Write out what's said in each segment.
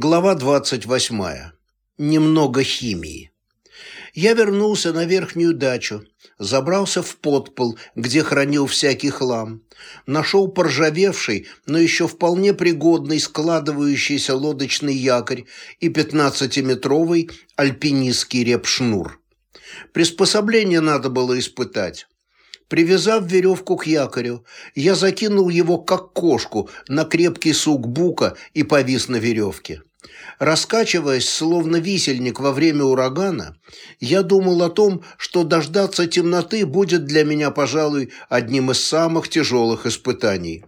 Глава 28. Немного химии. Я вернулся на верхнюю дачу, забрался в подпол, где хранил всякий хлам, нашел поржавевший, но еще вполне пригодный складывающийся лодочный якорь и 15-метровый альпинистский репшнур. Приспособление надо было испытать. Привязав веревку к якорю, я закинул его, как кошку, на крепкий сук бука и повис на веревке. Раскачиваясь, словно висельник во время урагана, я думал о том, что дождаться темноты будет для меня, пожалуй, одним из самых тяжелых испытаний.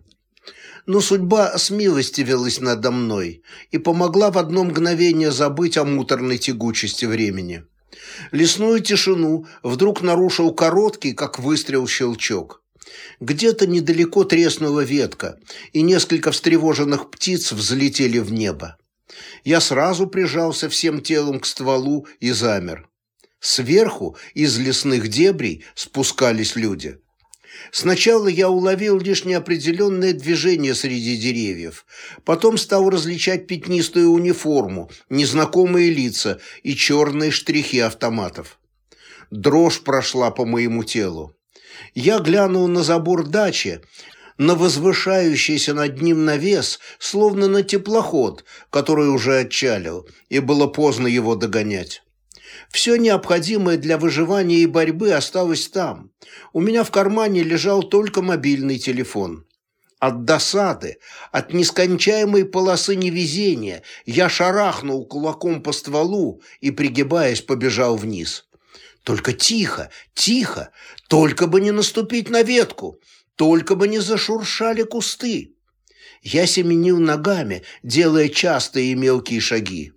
Но судьба смилостивилась надо мной и помогла в одно мгновение забыть о муторной тягучести времени. Лесную тишину вдруг нарушил короткий, как выстрел, щелчок. Где-то недалеко треснула ветка, и несколько встревоженных птиц взлетели в небо. Я сразу прижался всем телом к стволу и замер. Сверху, из лесных дебрей, спускались люди. Сначала я уловил лишь неопределенное движение среди деревьев, потом стал различать пятнистую униформу, незнакомые лица и черные штрихи автоматов. Дрожь прошла по моему телу. Я глянул на забор дачи, на возвышающийся над ним навес, словно на теплоход, который уже отчалил, и было поздно его догонять. Все необходимое для выживания и борьбы осталось там. У меня в кармане лежал только мобильный телефон. От досады, от нескончаемой полосы невезения я шарахнул кулаком по стволу и, пригибаясь, побежал вниз. Только тихо, тихо, только бы не наступить на ветку, только бы не зашуршали кусты. Я семенил ногами, делая частые и мелкие шаги.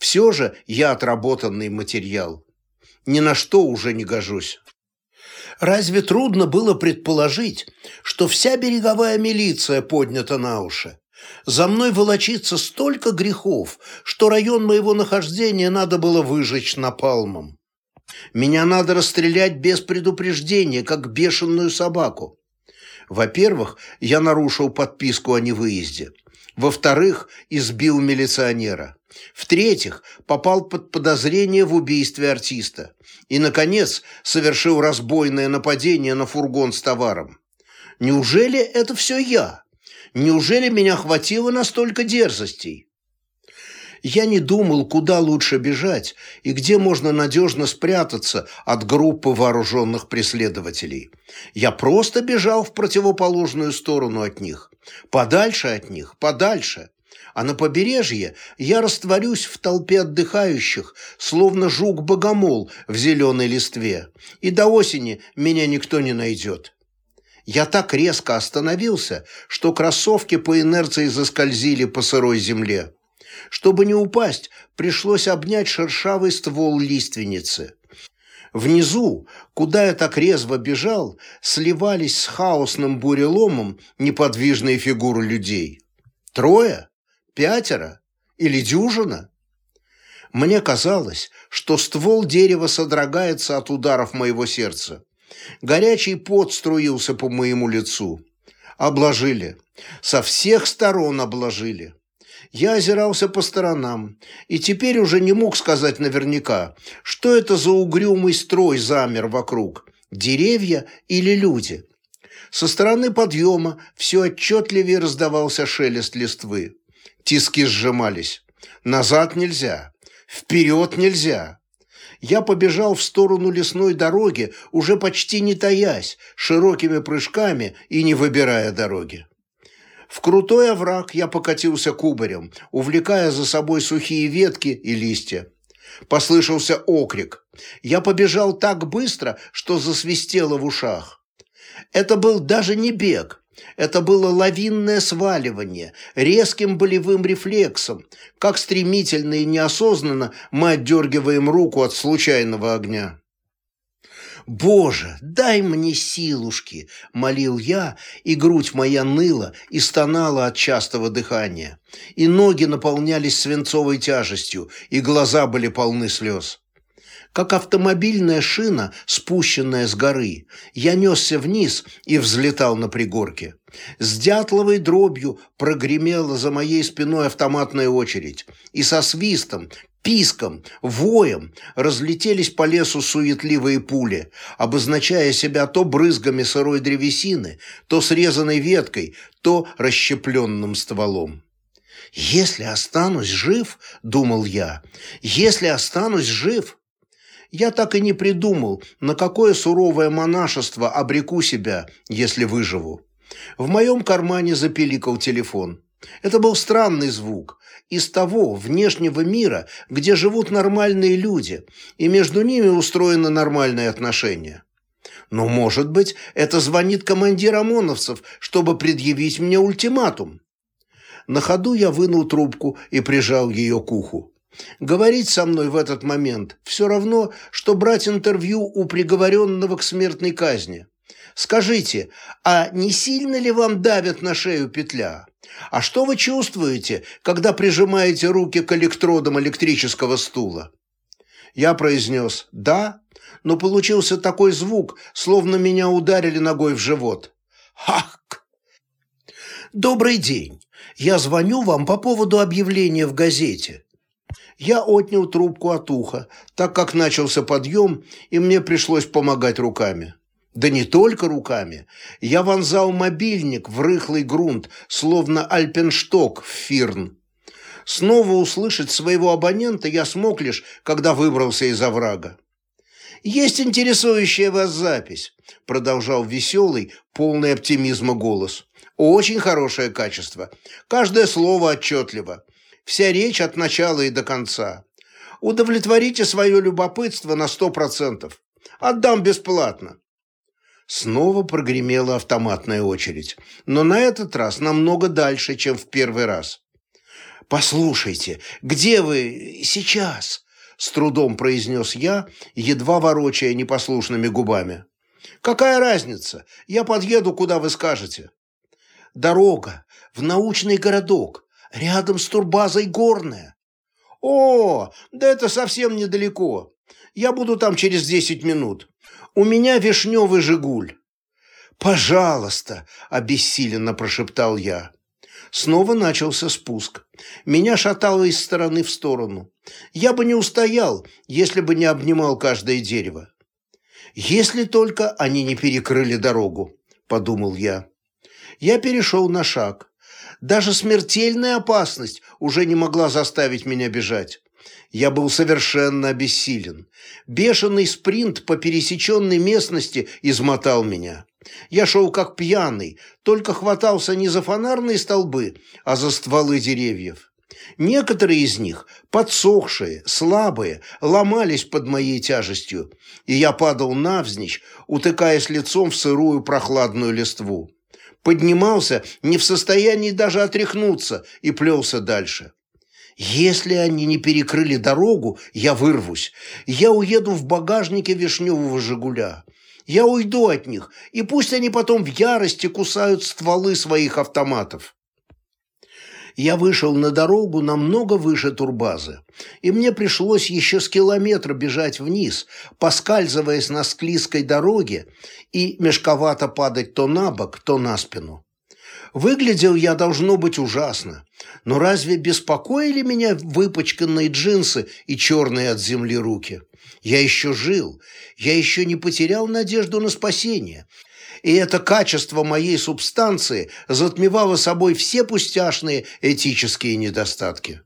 Все же я отработанный материал. Ни на что уже не гожусь. Разве трудно было предположить, что вся береговая милиция поднята на уши? За мной волочится столько грехов, что район моего нахождения надо было выжечь напалмом. Меня надо расстрелять без предупреждения, как бешеную собаку. Во-первых, я нарушил подписку о невыезде. Во-вторых, избил милиционера. В-третьих, попал под подозрение в убийстве артиста. И, наконец, совершил разбойное нападение на фургон с товаром. Неужели это все я? Неужели меня хватило настолько дерзостей? Я не думал, куда лучше бежать и где можно надежно спрятаться от группы вооруженных преследователей. Я просто бежал в противоположную сторону от них. Подальше от них, подальше а на побережье я растворюсь в толпе отдыхающих, словно жук-богомол в зеленой листве, и до осени меня никто не найдет. Я так резко остановился, что кроссовки по инерции заскользили по сырой земле. Чтобы не упасть, пришлось обнять шершавый ствол лиственницы. Внизу, куда я так резво бежал, сливались с хаосным буреломом неподвижные фигуры людей. Трое? Пятеро? Или дюжина? Мне казалось, что ствол дерева содрогается от ударов моего сердца. Горячий пот струился по моему лицу. Обложили. Со всех сторон обложили. Я озирался по сторонам и теперь уже не мог сказать наверняка, что это за угрюмый строй замер вокруг, деревья или люди. Со стороны подъема все отчетливее раздавался шелест листвы. Тиски сжимались. Назад нельзя. Вперед нельзя. Я побежал в сторону лесной дороги, уже почти не таясь, широкими прыжками и не выбирая дороги. В крутой овраг я покатился кубарем, увлекая за собой сухие ветки и листья. Послышался окрик. Я побежал так быстро, что засвистело в ушах. Это был даже не бег. Это было лавинное сваливание, резким болевым рефлексом, как стремительно и неосознанно мы отдергиваем руку от случайного огня. «Боже, дай мне силушки!» – молил я, и грудь моя ныла и стонала от частого дыхания, и ноги наполнялись свинцовой тяжестью, и глаза были полны слез. как автомобильная шина, спущенная с горы. Я несся вниз и взлетал на пригорке. С дятловой дробью прогремела за моей спиной автоматная очередь, и со свистом, писком, воем разлетелись по лесу суетливые пули, обозначая себя то брызгами сырой древесины, то срезанной веткой, то расщепленным стволом. «Если останусь жив, — думал я, — если останусь жив, я так и не придумал, на какое суровое монашество обреку себя, если выживу. В моем кармане запиликал телефон. Это был странный звук, из того внешнего мира, где живут нормальные люди, и между ними устроены нормальные отношения. Но, может быть, это звонит командир ОМОНовцев, чтобы предъявить мне ультиматум. На ходу я вынул трубку и прижал ее к уху. Говорить со мной в этот момент все равно, что брать интервью у приговоренного к смертной казни. Скажите, а не сильно ли вам давят на шею петля? А что вы чувствуете, когда прижимаете руки к электродам электрического стула? Я произнес «да», но получился такой звук, словно меня ударили ногой в живот. Хак! Добрый день. Я звоню вам по поводу объявления в газете. Я отнял трубку от уха, так как начался подъем, и мне пришлось помогать руками. Да не только руками. Я вонзал мобильник в рыхлый грунт, словно альпеншток в фирн. Снова услышать своего абонента я смог лишь, когда выбрался из оврага. «Есть интересующая вас запись», – продолжал веселый, полный оптимизма голос. «Очень хорошее качество. Каждое слово отчетливо. Вся речь от начала и до конца. Удовлетворите свое любопытство на сто процентов. Отдам бесплатно. Снова прогремела автоматная очередь, но на этот раз намного дальше, чем в первый раз. «Послушайте, где вы сейчас?» – с трудом произнес я, едва ворочая непослушными губами. «Какая разница? Я подъеду, куда вы скажете». «Дорога, в научный городок, рядом с турбазой горная». «О, да это совсем недалеко. Я буду там через десять минут. У меня вишневый «Жигуль». «Пожалуйста!» – обессиленно прошептал я. Снова начался спуск. Меня шатало из стороны в сторону. Я бы не устоял, если бы не обнимал каждое дерево. «Если только они не перекрыли дорогу», – подумал я. Я перешел на шаг. Даже смертельная опасность уже не могла заставить меня бежать. Я был совершенно обессилен. Бешеный спринт по пересеченной местности измотал меня. Я шел как пьяный, только хватался не за фонарные столбы, а за стволы деревьев. Некоторые из них, подсохшие, слабые, ломались под моей тяжестью, и я падал навзничь, утыкаясь лицом в сырую прохладную листву. Поднимался, не в состоянии даже отряхнуться, и плелся дальше. Если они не перекрыли дорогу, я вырвусь. Я уеду в багажнике вишневого «Жигуля». Я уйду от них, и пусть они потом в ярости кусают стволы своих автоматов. Я вышел на дорогу намного выше турбазы, и мне пришлось еще с километра бежать вниз, поскальзываясь на склизкой дороге и мешковато падать то на бок, то на спину. Выглядел я, должно быть, ужасно. Но разве беспокоили меня выпачканные джинсы и черные от земли руки? Я еще жил, я еще не потерял надежду на спасение. И это качество моей субстанции затмевало собой все пустяшные этические недостатки.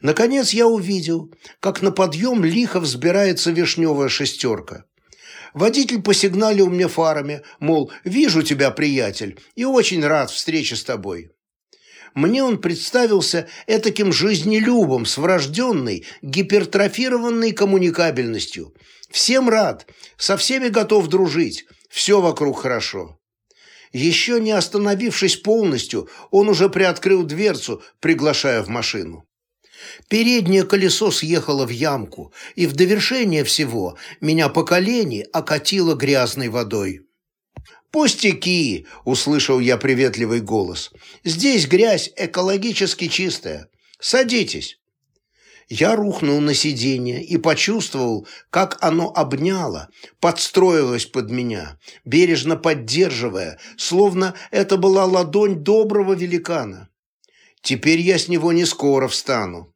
Наконец я увидел, как на подъем лихо взбирается вишневая шестерка. Водитель посигналил мне фарами, мол, вижу тебя, приятель, и очень рад встрече с тобой. Мне он представился этаким жизнелюбом с врожденной, гипертрофированной коммуникабельностью. Всем рад, со всеми готов дружить, все вокруг хорошо. Еще не остановившись полностью, он уже приоткрыл дверцу, приглашая в машину. Переднее колесо съехало в ямку, и в довершение всего меня по колени окатило грязной водой. «Пустяки!» – услышал я приветливый голос. «Здесь грязь экологически чистая. Садитесь!» Я рухнул на сиденье и почувствовал, как оно обняло, подстроилось под меня, бережно поддерживая, словно это была ладонь доброго великана. Теперь я с него не скоро встану.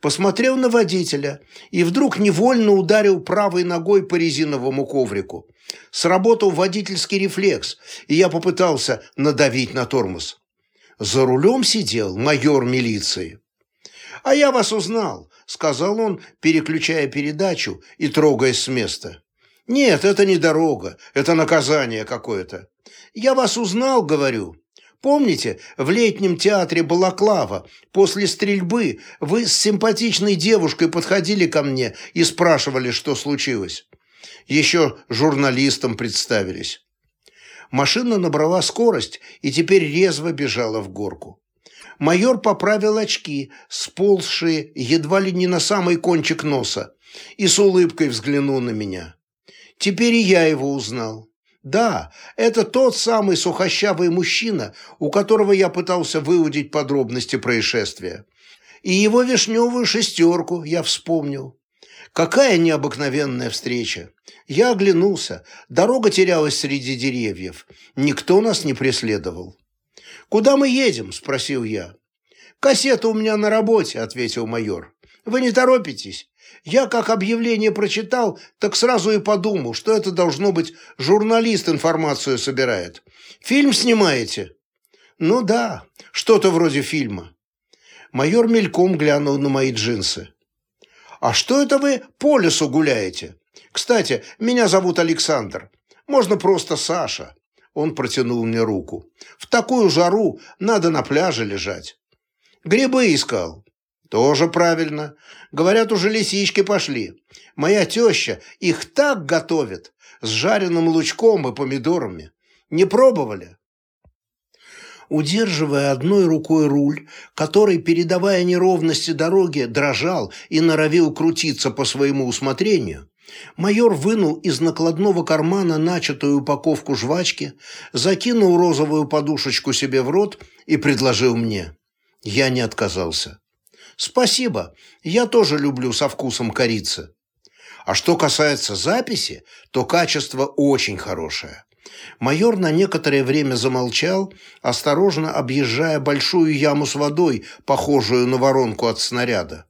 Посмотрел на водителя и вдруг невольно ударил правой ногой по резиновому коврику. Сработал водительский рефлекс, и я попытался надавить на тормоз. За рулем сидел майор милиции. «А я вас узнал», — сказал он, переключая передачу и трогаясь с места. «Нет, это не дорога, это наказание какое-то. Я вас узнал, говорю. Помните, в летнем театре Балаклава после стрельбы вы с симпатичной девушкой подходили ко мне и спрашивали, что случилось? Еще журналистам представились». Машина набрала скорость и теперь резво бежала в горку майор поправил очки, сползшие едва ли не на самый кончик носа, и с улыбкой взглянул на меня. Теперь и я его узнал. Да, это тот самый сухощавый мужчина, у которого я пытался выудить подробности происшествия. И его вишневую шестерку я вспомнил. Какая необыкновенная встреча! Я оглянулся. Дорога терялась среди деревьев. Никто нас не преследовал. «Куда мы едем?» – спросил я. «Кассета у меня на работе», – ответил майор. «Вы не торопитесь? Я, как объявление прочитал, так сразу и подумал, что это должно быть журналист информацию собирает. Фильм снимаете?» «Ну да, что-то вроде фильма». Майор мельком глянул на мои джинсы. «А что это вы по лесу гуляете? Кстати, меня зовут Александр. Можно просто Саша. Он протянул мне руку. «В такую жару надо на пляже лежать». «Грибы искал». «Тоже правильно. Говорят, уже лисички пошли. Моя теща их так готовит, с жареным лучком и помидорами. Не пробовали?» Удерживая одной рукой руль, который, передавая неровности дороги, дрожал и норовил крутиться по своему усмотрению, Майор вынул из накладного кармана начатую упаковку жвачки, закинул розовую подушечку себе в рот и предложил мне. Я не отказался. «Спасибо, я тоже люблю со вкусом корицы». А что касается записи, то качество очень хорошее. Майор на некоторое время замолчал, осторожно объезжая большую яму с водой, похожую на воронку от снаряда.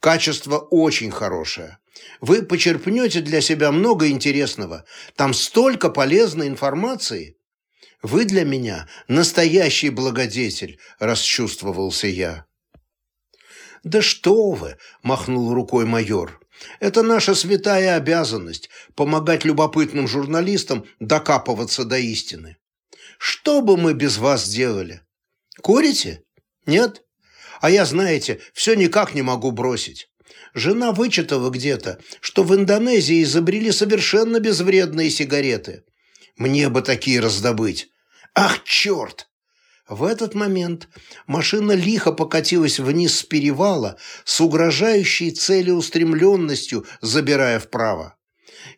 Качество очень хорошее. Вы почерпнете для себя много интересного. Там столько полезной информации. Вы для меня настоящий благодетель, расчувствовался я. Да что вы, махнул рукой майор. Это наша святая обязанность – помогать любопытным журналистам докапываться до истины. Что бы мы без вас делали? Курите? Нет? А я, знаете, все никак не могу бросить. Жена вычитала где-то, что в Индонезии изобрели совершенно безвредные сигареты. Мне бы такие раздобыть. Ах, черт! В этот момент машина лихо покатилась вниз с перевала с угрожающей целеустремленностью, забирая вправо.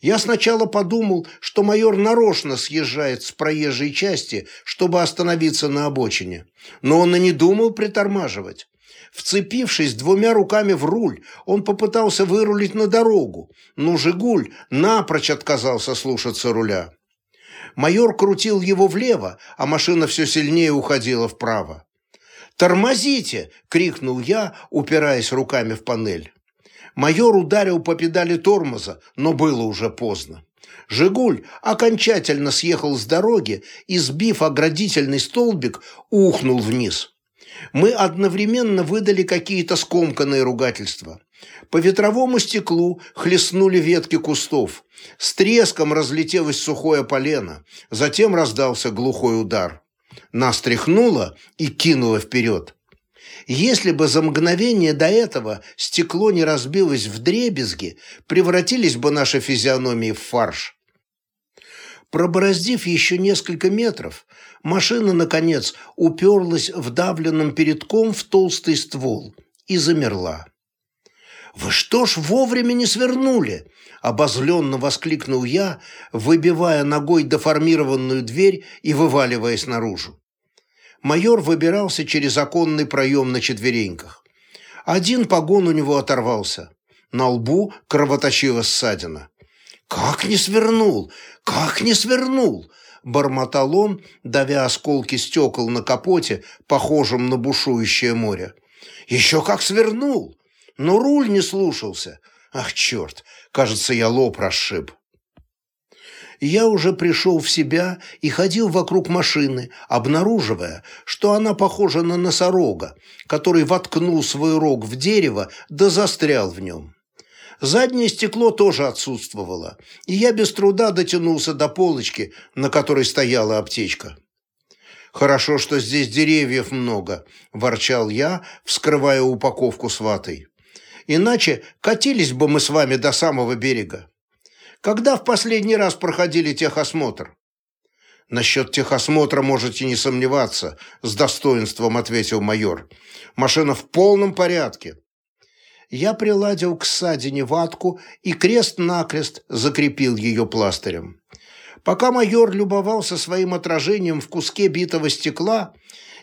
Я сначала подумал, что майор нарочно съезжает с проезжей части, чтобы остановиться на обочине. Но он и не думал притормаживать. Вцепившись двумя руками в руль, он попытался вырулить на дорогу, но «Жигуль» напрочь отказался слушаться руля. Майор крутил его влево, а машина все сильнее уходила вправо. «Тормозите!» – крикнул я, упираясь руками в панель. Майор ударил по педали тормоза, но было уже поздно. «Жигуль» окончательно съехал с дороги и, сбив оградительный столбик, ухнул вниз мы одновременно выдали какие-то скомканные ругательства. По ветровому стеклу хлестнули ветки кустов. С треском разлетелось сухое полено. Затем раздался глухой удар. Нас тряхнуло и кинуло вперед. Если бы за мгновение до этого стекло не разбилось в дребезги, превратились бы наши физиономии в фарш. Пробороздив еще несколько метров, машина, наконец, уперлась вдавленным передком в толстый ствол и замерла. «Вы что ж вовремя не свернули?» – обозленно воскликнул я, выбивая ногой деформированную дверь и вываливаясь наружу. Майор выбирался через оконный проем на четвереньках. Один погон у него оторвался. На лбу кровоточила ссадина. «Как не свернул? Как не свернул?» Бормотал он, давя осколки стекол на капоте, похожем на бушующее море. «Еще как свернул! Но руль не слушался. Ах, черт! Кажется, я лоб расшиб». Я уже пришел в себя и ходил вокруг машины, обнаруживая, что она похожа на носорога, который воткнул свой рог в дерево да застрял в нем. Заднее стекло тоже отсутствовало, и я без труда дотянулся до полочки, на которой стояла аптечка. «Хорошо, что здесь деревьев много», – ворчал я, вскрывая упаковку с ватой. «Иначе катились бы мы с вами до самого берега. Когда в последний раз проходили техосмотр?» «Насчет техосмотра можете не сомневаться», – с достоинством ответил майор. «Машина в полном порядке я приладил к ссадине ватку и крест-накрест закрепил ее пластырем. Пока майор любовался своим отражением в куске битого стекла,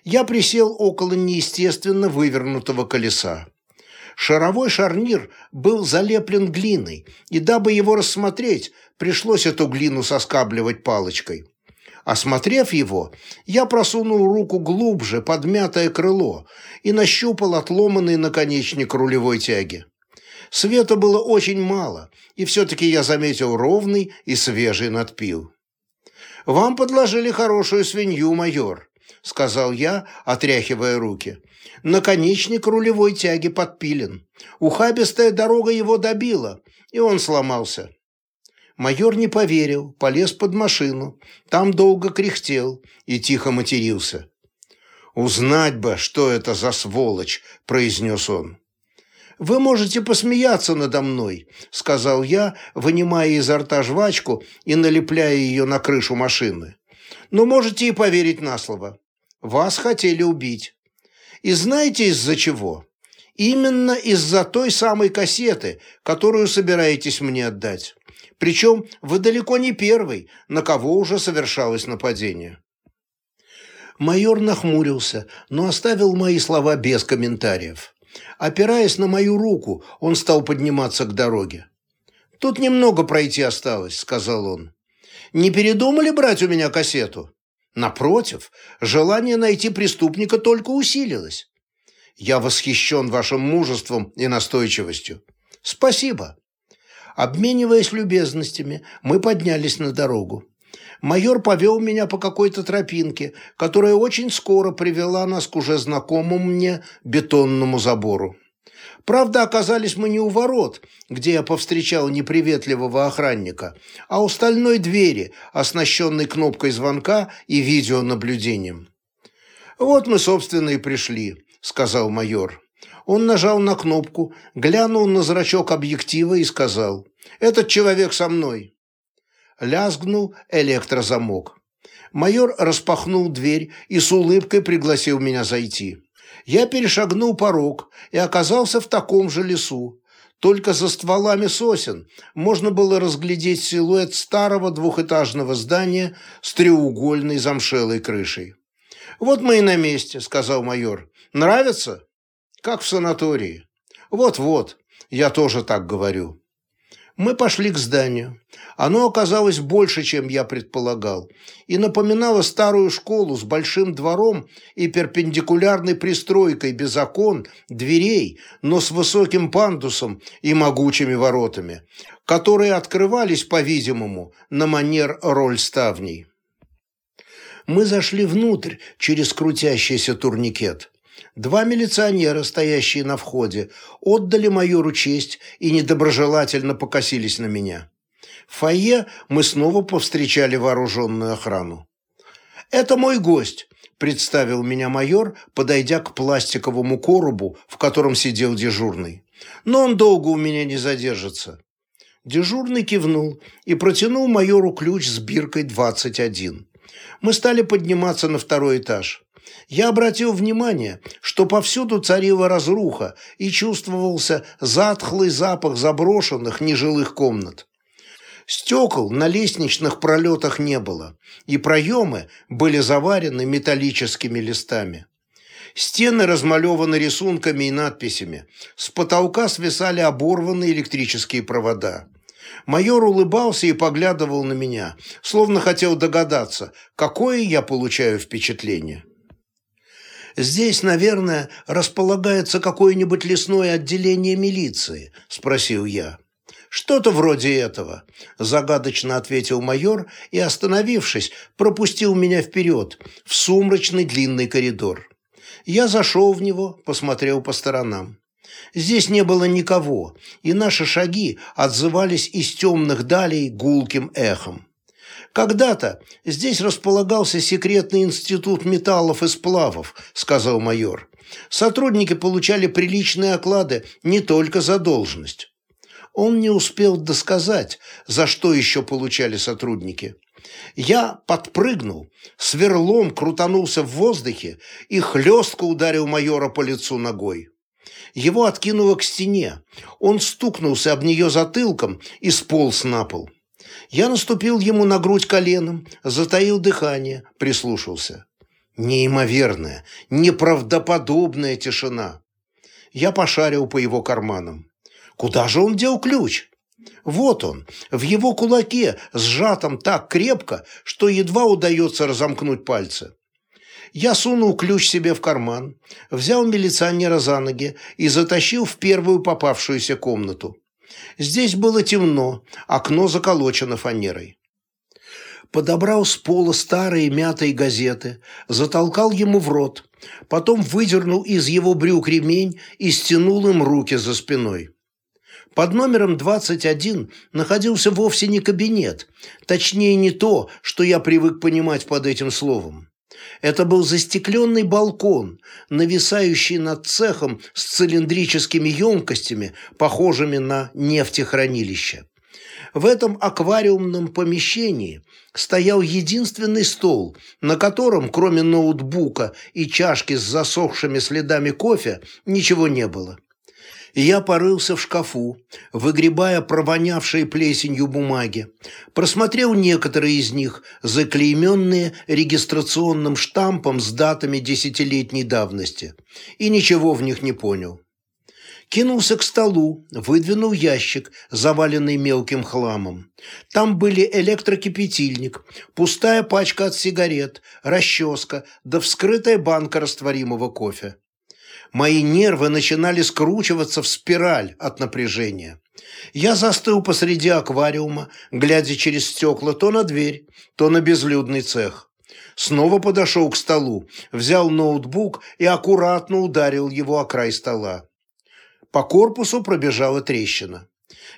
я присел около неестественно вывернутого колеса. Шаровой шарнир был залеплен глиной, и дабы его рассмотреть, пришлось эту глину соскабливать палочкой. Осмотрев его, я просунул руку глубже под мятое крыло и нащупал отломанный наконечник рулевой тяги. Света было очень мало, и все-таки я заметил ровный и свежий надпил. «Вам подложили хорошую свинью, майор», — сказал я, отряхивая руки. Наконечник рулевой тяги подпилен. Ухабистая дорога его добила, и он сломался. Майор не поверил, полез под машину, там долго кряхтел и тихо матерился. «Узнать бы, что это за сволочь!» – произнес он. «Вы можете посмеяться надо мной», – сказал я, вынимая изо рта жвачку и налепляя ее на крышу машины. «Но можете и поверить на слово. Вас хотели убить. И знаете из-за чего? Именно из-за той самой кассеты, которую собираетесь мне отдать. Причем вы далеко не первый, на кого уже совершалось нападение. Майор нахмурился, но оставил мои слова без комментариев. Опираясь на мою руку, он стал подниматься к дороге. «Тут немного пройти осталось», — сказал он. «Не передумали брать у меня кассету?» «Напротив, желание найти преступника только усилилось. Я восхищен вашим мужеством и настойчивостью. Спасибо». Обмениваясь любезностями, мы поднялись на дорогу. Майор повел меня по какой-то тропинке, которая очень скоро привела нас к уже знакомому мне бетонному забору. Правда, оказались мы не у ворот, где я повстречал неприветливого охранника, а у стальной двери, оснащенной кнопкой звонка и видеонаблюдением. «Вот мы, собственно, и пришли», — сказал майор. Он нажал на кнопку, глянул на зрачок объектива и сказал «Этот человек со мной». Лязгнул электрозамок. Майор распахнул дверь и с улыбкой пригласил меня зайти. Я перешагнул порог и оказался в таком же лесу. Только за стволами сосен можно было разглядеть силуэт старого двухэтажного здания с треугольной замшелой крышей. «Вот мы и на месте», — сказал майор. «Нравится?» как в санатории. Вот-вот, я тоже так говорю. Мы пошли к зданию. Оно оказалось больше, чем я предполагал, и напоминало старую школу с большим двором и перпендикулярной пристройкой без окон, дверей, но с высоким пандусом и могучими воротами, которые открывались, по-видимому, на манер роль ставней. Мы зашли внутрь через крутящийся турникет. Два милиционера, стоящие на входе, отдали майору честь и недоброжелательно покосились на меня. В фойе мы снова повстречали вооруженную охрану. «Это мой гость», – представил меня майор, подойдя к пластиковому коробу, в котором сидел дежурный. «Но он долго у меня не задержится». Дежурный кивнул и протянул майору ключ с биркой 21. Мы стали подниматься на второй этаж я обратил внимание, что повсюду царила разруха и чувствовался затхлый запах заброшенных нежилых комнат. Стекол на лестничных пролетах не было, и проемы были заварены металлическими листами. Стены размалеваны рисунками и надписями. С потолка свисали оборванные электрические провода. Майор улыбался и поглядывал на меня, словно хотел догадаться, какое я получаю впечатление. «Здесь, наверное, располагается какое-нибудь лесное отделение милиции?» – спросил я. «Что-то вроде этого», – загадочно ответил майор и, остановившись, пропустил меня вперед, в сумрачный длинный коридор. Я зашел в него, посмотрел по сторонам. Здесь не было никого, и наши шаги отзывались из темных далей гулким эхом. «Когда-то здесь располагался секретный институт металлов и сплавов», – сказал майор. «Сотрудники получали приличные оклады не только за должность». Он не успел досказать, за что еще получали сотрудники. Я подпрыгнул, сверлом крутанулся в воздухе и хлестко ударил майора по лицу ногой. Его откинуло к стене. Он стукнулся об нее затылком и сполз на пол. Я наступил ему на грудь коленом, затаил дыхание, прислушался. Неимоверная, неправдоподобная тишина. Я пошарил по его карманам. Куда же он дел ключ? Вот он, в его кулаке, сжатом так крепко, что едва удается разомкнуть пальцы. Я сунул ключ себе в карман, взял милиционера за ноги и затащил в первую попавшуюся комнату. Здесь было темно, окно заколочено фанерой. Подобрал с пола старые мятые газеты, затолкал ему в рот, потом выдернул из его брюк ремень и стянул им руки за спиной. Под номером 21 находился вовсе не кабинет, точнее не то, что я привык понимать под этим словом. Это был застекленный балкон, нависающий над цехом с цилиндрическими емкостями, похожими на нефтехранилище. В этом аквариумном помещении стоял единственный стол, на котором, кроме ноутбука и чашки с засохшими следами кофе, ничего не было я порылся в шкафу, выгребая провонявшие плесенью бумаги, просмотрел некоторые из них, заклейменные регистрационным штампом с датами десятилетней давности, и ничего в них не понял. Кинулся к столу, выдвинул ящик, заваленный мелким хламом. Там были электрокипятильник, пустая пачка от сигарет, расческа да вскрытая банка растворимого кофе. Мои нервы начинали скручиваться в спираль от напряжения. Я застыл посреди аквариума, глядя через стекла то на дверь, то на безлюдный цех. Снова подошел к столу, взял ноутбук и аккуратно ударил его о край стола. По корпусу пробежала трещина.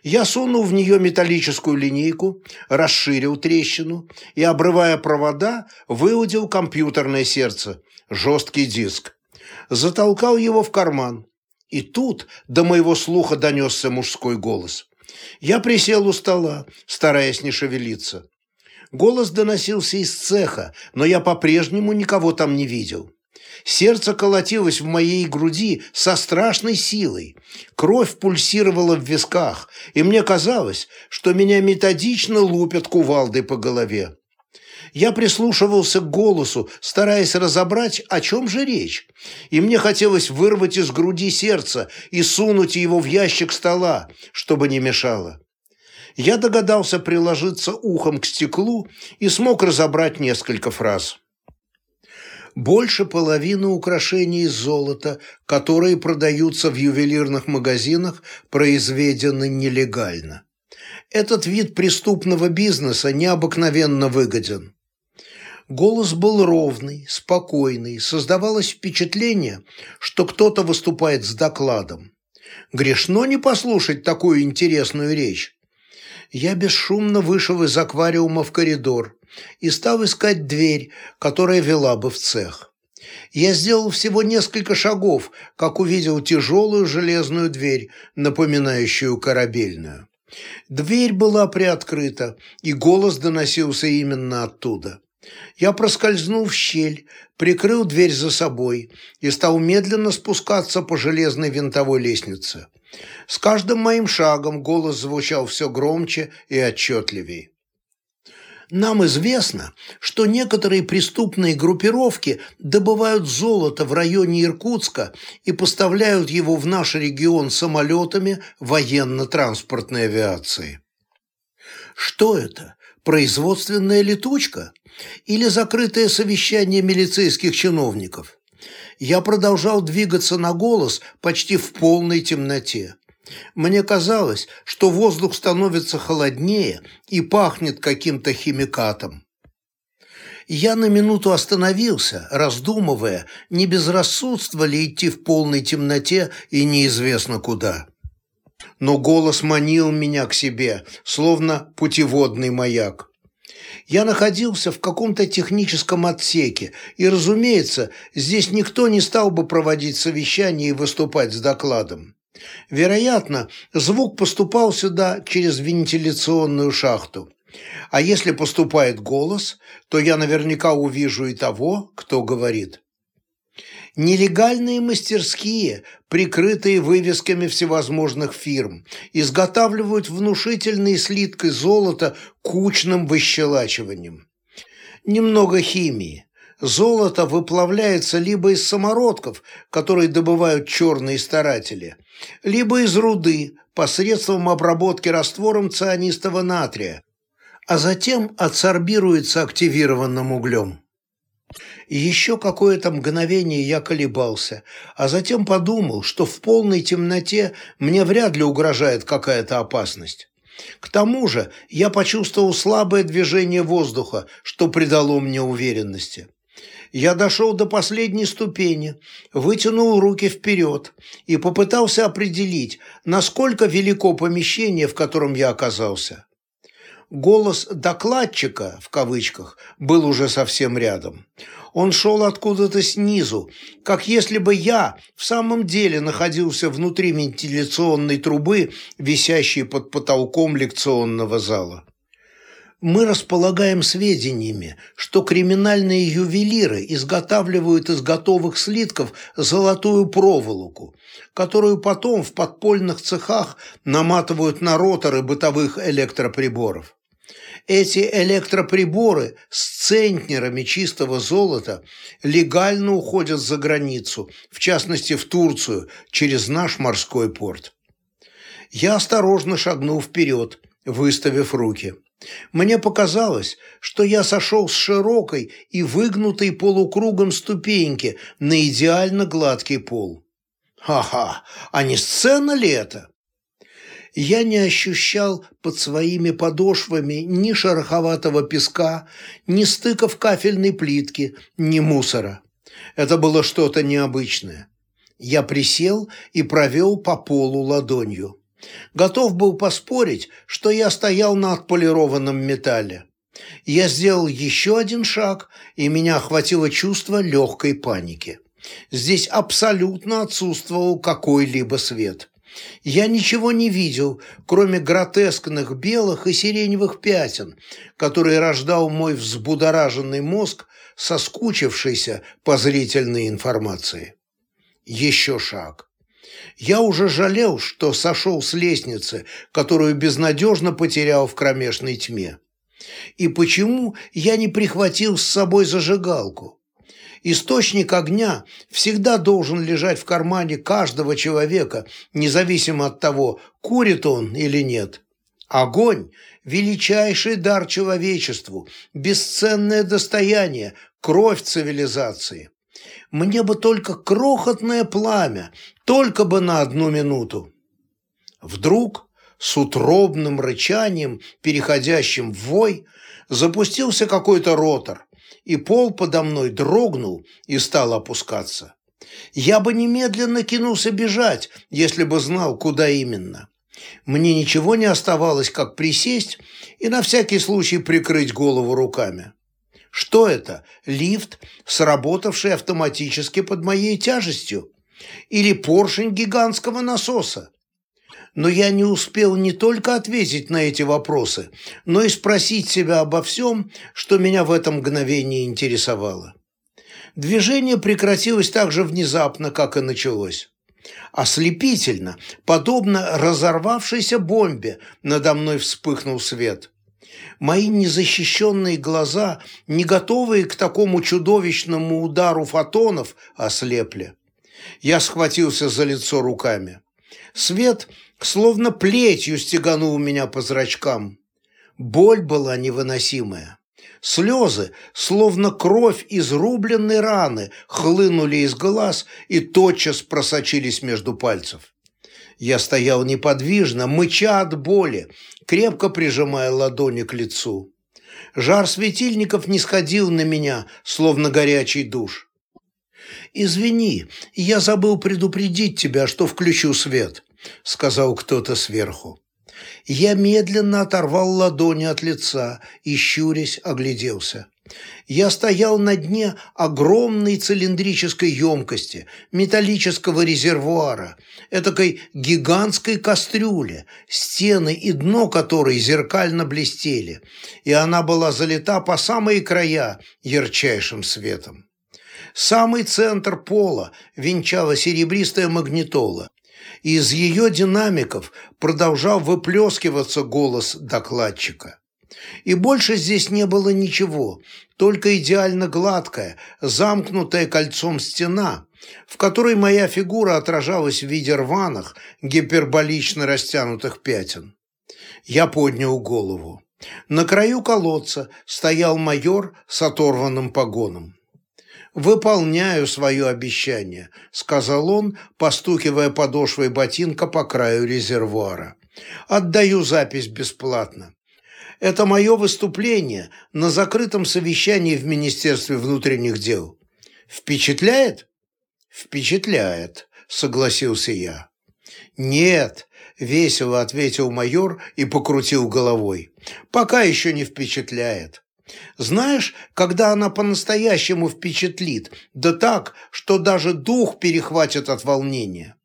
Я сунул в нее металлическую линейку, расширил трещину и, обрывая провода, выудил компьютерное сердце, жесткий диск затолкал его в карман. И тут до моего слуха донесся мужской голос. Я присел у стола, стараясь не шевелиться. Голос доносился из цеха, но я по-прежнему никого там не видел. Сердце колотилось в моей груди со страшной силой. Кровь пульсировала в висках, и мне казалось, что меня методично лупят кувалдой по голове. Я прислушивался к голосу, стараясь разобрать, о чем же речь. И мне хотелось вырвать из груди сердце и сунуть его в ящик стола, чтобы не мешало. Я догадался приложиться ухом к стеклу и смог разобрать несколько фраз. Больше половины украшений из золота, которые продаются в ювелирных магазинах, произведены нелегально. Этот вид преступного бизнеса необыкновенно выгоден. Голос был ровный, спокойный, создавалось впечатление, что кто-то выступает с докладом. Грешно не послушать такую интересную речь. Я бесшумно вышел из аквариума в коридор и стал искать дверь, которая вела бы в цех. Я сделал всего несколько шагов, как увидел тяжелую железную дверь, напоминающую корабельную. Дверь была приоткрыта, и голос доносился именно оттуда. Я проскользнул в щель, прикрыл дверь за собой и стал медленно спускаться по железной винтовой лестнице. С каждым моим шагом голос звучал все громче и отчетливее. Нам известно, что некоторые преступные группировки добывают золото в районе Иркутска и поставляют его в наш регион самолетами военно-транспортной авиации. Что это? Производственная летучка? Или закрытое совещание милицейских чиновников? Я продолжал двигаться на голос почти в полной темноте. Мне казалось, что воздух становится холоднее и пахнет каким-то химикатом. Я на минуту остановился, раздумывая, не безрассудство ли идти в полной темноте и неизвестно куда. Но голос манил меня к себе, словно путеводный маяк. Я находился в каком-то техническом отсеке, и, разумеется, здесь никто не стал бы проводить совещание и выступать с докладом. Вероятно, звук поступал сюда через вентиляционную шахту. А если поступает голос, то я наверняка увижу и того, кто говорит. Нелегальные мастерские, прикрытые вывесками всевозможных фирм, изготавливают внушительные слитки золота кучным выщелачиванием. Немного химии, золото выплавляется либо из самородков, которые добывают черные старатели, либо из руды посредством обработки раствором цианистого натрия, а затем адсорбируется активированным углем. Еще какое-то мгновение я колебался, а затем подумал, что в полной темноте мне вряд ли угрожает какая-то опасность. К тому же я почувствовал слабое движение воздуха, что придало мне уверенности я дошел до последней ступени, вытянул руки вперед и попытался определить, насколько велико помещение, в котором я оказался. Голос «докладчика» в кавычках был уже совсем рядом. Он шел откуда-то снизу, как если бы я в самом деле находился внутри вентиляционной трубы, висящей под потолком лекционного зала мы располагаем сведениями, что криминальные ювелиры изготавливают из готовых слитков золотую проволоку, которую потом в подпольных цехах наматывают на роторы бытовых электроприборов. Эти электроприборы с центнерами чистого золота легально уходят за границу, в частности в Турцию, через наш морской порт. Я осторожно шагнул вперед, выставив руки. Мне показалось, что я сошел с широкой и выгнутой полукругом ступеньки на идеально гладкий пол. Ха-ха, а не сцена ли это? Я не ощущал под своими подошвами ни шероховатого песка, ни стыков кафельной плитки, ни мусора. Это было что-то необычное. Я присел и провел по полу ладонью. Готов был поспорить, что я стоял на отполированном металле. Я сделал еще один шаг, и меня охватило чувство легкой паники. Здесь абсолютно отсутствовал какой-либо свет. Я ничего не видел, кроме гротескных белых и сиреневых пятен, которые рождал мой взбудораженный мозг, соскучившийся по зрительной информации. Еще шаг. Я уже жалел, что сошел с лестницы, которую безнадежно потерял в кромешной тьме. И почему я не прихватил с собой зажигалку? Источник огня всегда должен лежать в кармане каждого человека, независимо от того, курит он или нет. Огонь – величайший дар человечеству, бесценное достояние, кровь цивилизации. Мне бы только крохотное пламя, только бы на одну минуту. Вдруг с утробным рычанием, переходящим в вой, запустился какой-то ротор, и пол подо мной дрогнул и стал опускаться. Я бы немедленно кинулся бежать, если бы знал, куда именно. Мне ничего не оставалось, как присесть и на всякий случай прикрыть голову руками. Что это? Лифт, сработавший автоматически под моей тяжестью? Или поршень гигантского насоса? Но я не успел не только ответить на эти вопросы, но и спросить себя обо всем, что меня в этом мгновении интересовало. Движение прекратилось так же внезапно, как и началось. Ослепительно, подобно разорвавшейся бомбе, надо мной вспыхнул свет – Мои незащищенные глаза, не готовые к такому чудовищному удару фотонов, ослепли. Я схватился за лицо руками. Свет словно плетью стеганул меня по зрачкам. Боль была невыносимая. Слезы, словно кровь из рубленной раны, хлынули из глаз и тотчас просочились между пальцев. Я стоял неподвижно, мыча от боли, крепко прижимая ладони к лицу. Жар светильников не сходил на меня, словно горячий душ. «Извини, я забыл предупредить тебя, что включу свет», — сказал кто-то сверху. Я медленно оторвал ладони от лица и, щурясь, огляделся. Я стоял на дне огромной цилиндрической емкости, металлического резервуара, этакой гигантской кастрюли, стены и дно которой зеркально блестели, и она была залита по самые края ярчайшим светом. Самый центр пола венчала серебристая магнитола, из ее динамиков продолжал выплескиваться голос докладчика. И больше здесь не было ничего, только идеально гладкая, замкнутая кольцом стена, в которой моя фигура отражалась в виде рваных, гиперболично растянутых пятен. Я поднял голову. На краю колодца стоял майор с оторванным погоном выполняю свое обещание», – сказал он, постукивая подошвой ботинка по краю резервуара. «Отдаю запись бесплатно. Это мое выступление на закрытом совещании в Министерстве внутренних дел. Впечатляет?» «Впечатляет», – согласился я. «Нет», – весело ответил майор и покрутил головой. «Пока еще не впечатляет. Знаешь, когда она по-настоящему впечатлит, да так, что даже дух перехватит от волнения.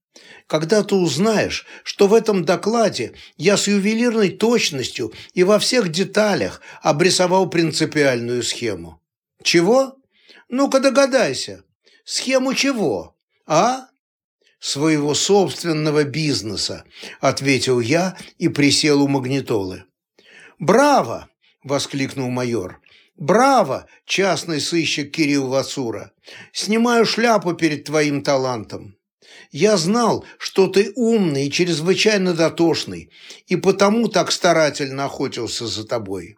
Когда ты узнаешь, что в этом докладе я с ювелирной точностью и во всех деталях обрисовал принципиальную схему. Чего? Ну-ка догадайся. Схему чего? А? Своего собственного бизнеса, ответил я и присел у магнитолы. Браво! – воскликнул майор. «Браво, частный сыщик Кирилл Васура! Снимаю шляпу перед твоим талантом. Я знал, что ты умный и чрезвычайно дотошный, и потому так старательно охотился за тобой.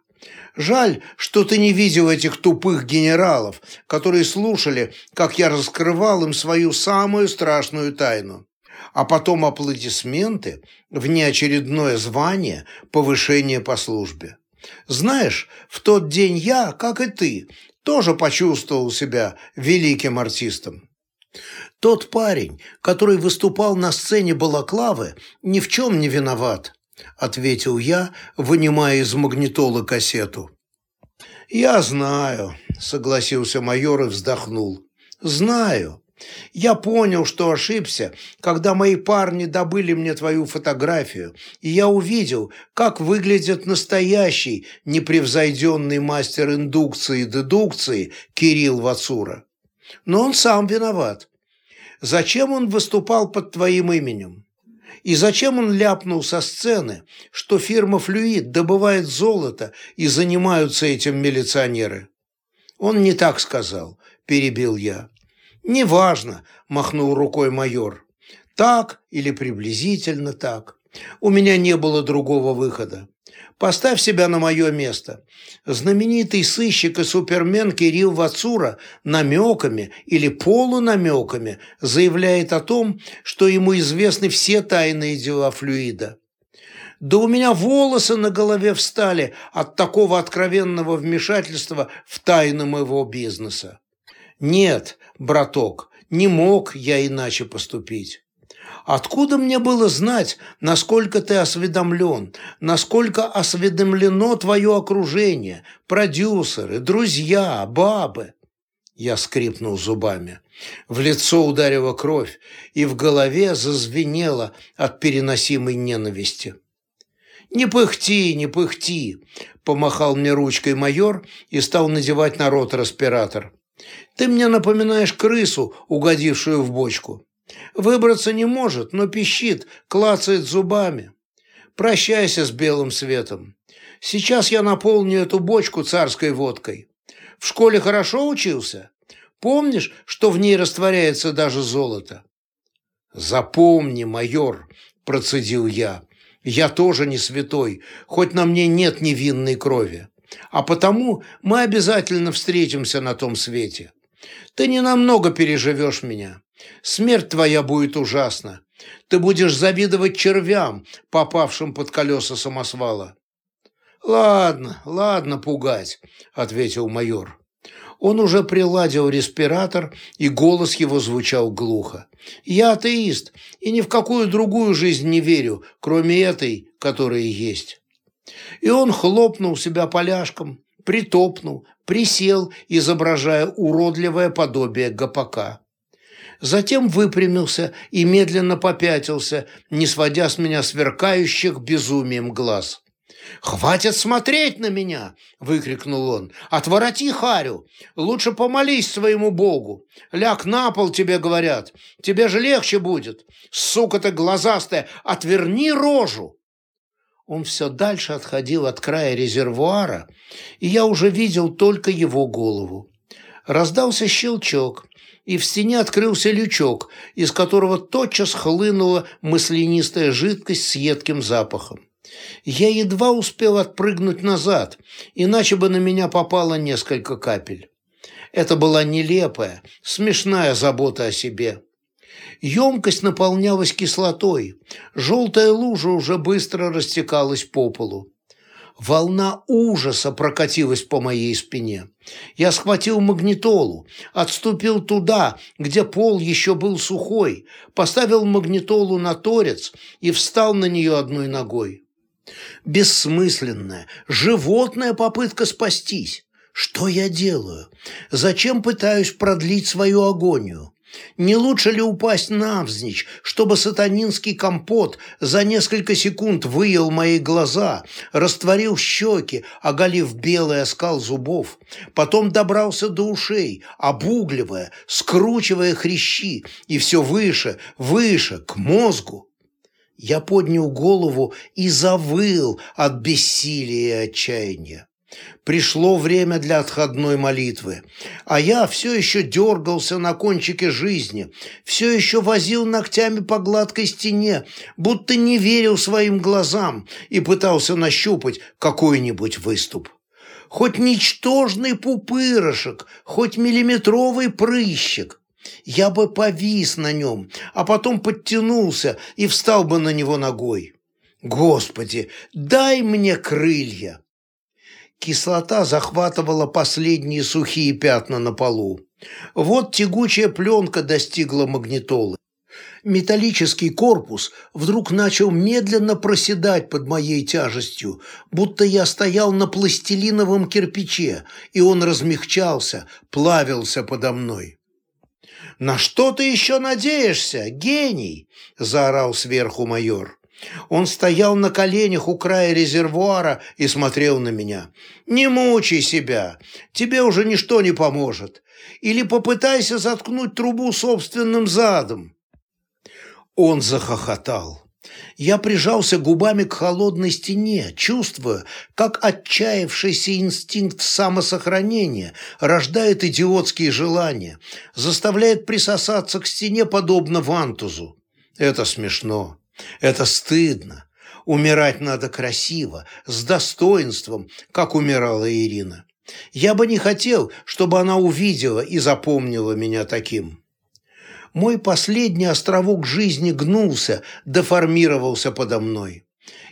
Жаль, что ты не видел этих тупых генералов, которые слушали, как я раскрывал им свою самую страшную тайну. А потом аплодисменты, внеочередное звание, повышение по службе. Знаешь, в тот день я, как и ты, тоже почувствовал себя великим артистом. Тот парень, который выступал на сцене Балаклавы, ни в чем не виноват, ответил я, вынимая из магнитолы кассету. «Я знаю», — согласился майор и вздохнул. «Знаю. Я понял, что ошибся, когда мои парни добыли мне твою фотографию, и я увидел, как выглядит настоящий непревзойденный мастер индукции и дедукции Кирилл Вацура. Но он сам виноват. Зачем он выступал под твоим именем? И зачем он ляпнул со сцены, что фирма «Флюид» добывает золото и занимаются этим милиционеры? Он не так сказал, перебил я. «Неважно», – махнул рукой майор. «Так или приблизительно так. У меня не было другого выхода. Поставь себя на мое место. Знаменитый сыщик и супермен Кирилл Вацура намеками или полунамеками заявляет о том, что ему известны все тайные дела флюида. Да у меня волосы на голове встали от такого откровенного вмешательства в тайны моего бизнеса. Нет, браток, не мог я иначе поступить. Откуда мне было знать, насколько ты осведомлен, насколько осведомлено твое окружение, продюсеры, друзья, бабы? Я скрипнул зубами. В лицо ударила кровь, и в голове зазвенело от переносимой ненависти. «Не пыхти, не пыхти!» – помахал мне ручкой майор и стал надевать на рот респиратор. Ты мне напоминаешь крысу, угодившую в бочку. Выбраться не может, но пищит, клацает зубами. Прощайся с белым светом. Сейчас я наполню эту бочку царской водкой. В школе хорошо учился? Помнишь, что в ней растворяется даже золото? Запомни, майор, процедил я. Я тоже не святой, хоть на мне нет невинной крови. А потому мы обязательно встретимся на том свете. Ты не намного переживешь меня. Смерть твоя будет ужасна. Ты будешь завидовать червям, попавшим под колеса самосвала. «Ладно, ладно пугать», — ответил майор. Он уже приладил респиратор, и голос его звучал глухо. «Я атеист, и ни в какую другую жизнь не верю, кроме этой, которая есть». И он хлопнул себя поляшком, притопнул, присел, изображая уродливое подобие гопака. Затем выпрямился и медленно попятился, не сводя с меня сверкающих безумием глаз. «Хватит смотреть на меня!» – выкрикнул он. «Отвороти харю! Лучше помолись своему Богу! Ляг на пол, тебе говорят! Тебе же легче будет! Сука ты глазастая! Отверни рожу!» Он все дальше отходил от края резервуара, и я уже видел только его голову. Раздался щелчок, и в стене открылся лючок, из которого тотчас хлынула маслянистая жидкость с едким запахом. Я едва успел отпрыгнуть назад, иначе бы на меня попало несколько капель. Это была нелепая, смешная забота о себе. Емкость наполнялась кислотой, желтая лужа уже быстро растекалась по полу. Волна ужаса прокатилась по моей спине. Я схватил магнитолу, отступил туда, где пол еще был сухой, поставил магнитолу на торец и встал на нее одной ногой. Бессмысленная, животная попытка спастись. Что я делаю? Зачем пытаюсь продлить свою агонию? Не лучше ли упасть навзничь, чтобы сатанинский компот за несколько секунд выел мои глаза, растворил щеки, оголив белый оскал зубов, потом добрался до ушей, обугливая, скручивая хрящи, и все выше, выше, к мозгу? Я поднял голову и завыл от бессилия и отчаяния. Пришло время для отходной молитвы, а я все еще дергался на кончике жизни, все еще возил ногтями по гладкой стене, будто не верил своим глазам и пытался нащупать какой-нибудь выступ. Хоть ничтожный пупырышек, хоть миллиметровый прыщик – я бы повис на нем, а потом подтянулся и встал бы на него ногой. Господи, дай мне крылья! Кислота захватывала последние сухие пятна на полу. Вот тягучая пленка достигла магнитолы. Металлический корпус вдруг начал медленно проседать под моей тяжестью, будто я стоял на пластилиновом кирпиче, и он размягчался, плавился подо мной. «На что ты еще надеешься, гений?» – заорал сверху майор. Он стоял на коленях у края резервуара и смотрел на меня. «Не мучай себя, тебе уже ничто не поможет. Или попытайся заткнуть трубу собственным задом». Он захохотал. Я прижался губами к холодной стене, чувствуя, как отчаявшийся инстинкт самосохранения рождает идиотские желания, заставляет присосаться к стене подобно вантузу. Это смешно, это стыдно. Умирать надо красиво, с достоинством, как умирала Ирина. Я бы не хотел, чтобы она увидела и запомнила меня таким. Мой последний островок жизни гнулся, деформировался подо мной.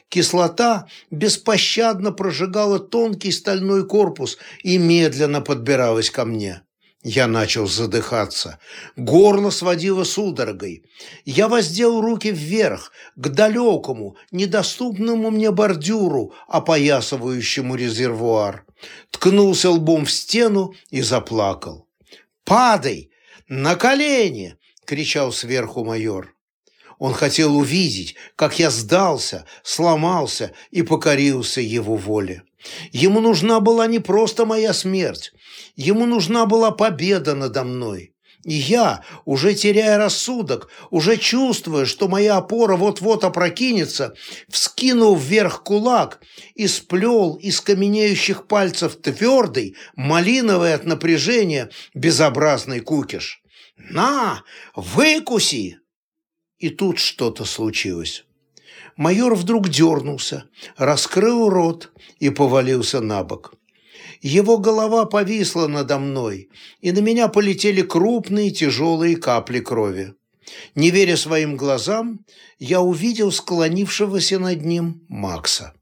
Кислота беспощадно прожигала тонкий стальной корпус и медленно подбиралась ко мне. Я начал задыхаться. Горло сводило судорогой. Я воздел руки вверх, к далекому, недоступному мне бордюру, опоясывающему резервуар. Ткнулся лбом в стену и заплакал. «Падай! На колени!» – кричал сверху майор. Он хотел увидеть, как я сдался, сломался и покорился его воле. Ему нужна была не просто моя смерть, ему нужна была победа надо мной. И я, уже теряя рассудок, уже чувствуя, что моя опора вот-вот опрокинется, вскинул вверх кулак и сплел из каменеющих пальцев твердый, малиновый от напряжения, безобразный кукиш. «На, выкуси!» И тут что-то случилось. Майор вдруг дернулся, раскрыл рот и повалился на бок. Его голова повисла надо мной, и на меня полетели крупные тяжелые капли крови. Не веря своим глазам, я увидел склонившегося над ним Макса.